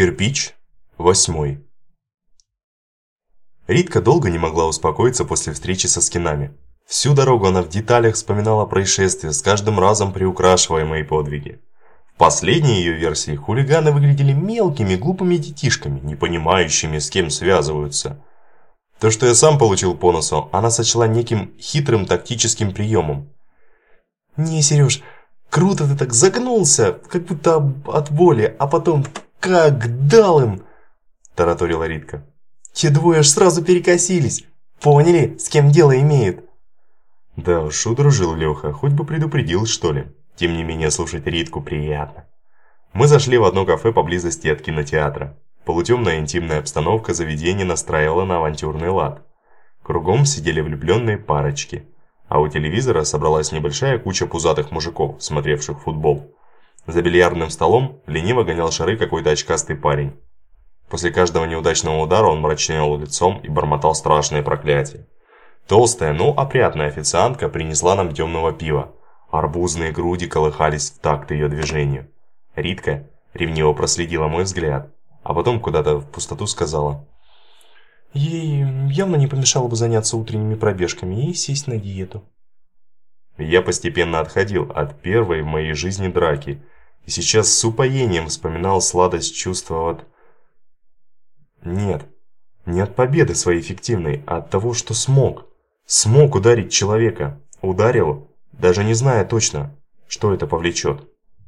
Кирпич. Восьмой. Ритка долго не могла успокоиться после встречи со скинами. Всю дорогу она в деталях вспоминала происшествия, с каждым разом приукрашивая мои подвиги. В последней ее версии хулиганы выглядели мелкими, глупыми детишками, не понимающими, с кем связываются. То, что я сам получил по носу, она сочла неким хитрым тактическим приемом. «Не, Сереж, круто ты так загнулся, как будто от боли, а потом как дал им!» – тараторила Ритка. «Те двое аж сразу перекосились. Поняли, с кем дело имеют?» Да уж, удружил Леха, хоть бы предупредил, что ли. Тем не менее, слушать Ритку приятно. Мы зашли в одно кафе поблизости от кинотеатра. Полутемная интимная обстановка заведения настраивала на авантюрный лад. Кругом сидели влюбленные парочки. А у телевизора собралась небольшая куча пузатых мужиков, смотревших футбол. За бильярдным столом лениво гонял шары какой-то очкастый парень. После каждого неудачного удара он мрачнел лицом и бормотал страшные проклятия. Толстая, но опрятная официантка принесла нам темного пива. Арбузные груди колыхались в такт ее движению. Ритка ревниво проследила мой взгляд, а потом куда-то в пустоту сказала. Ей явно не помешало бы заняться утренними пробежками и сесть на диету. Я постепенно отходил от первой в моей жизни драки, и сейчас с упоением вспоминал сладость чувства от... Нет, не от победы своей фиктивной, а от того, что смог. Смог ударить человека. Ударил, даже не зная точно, что это повлечет.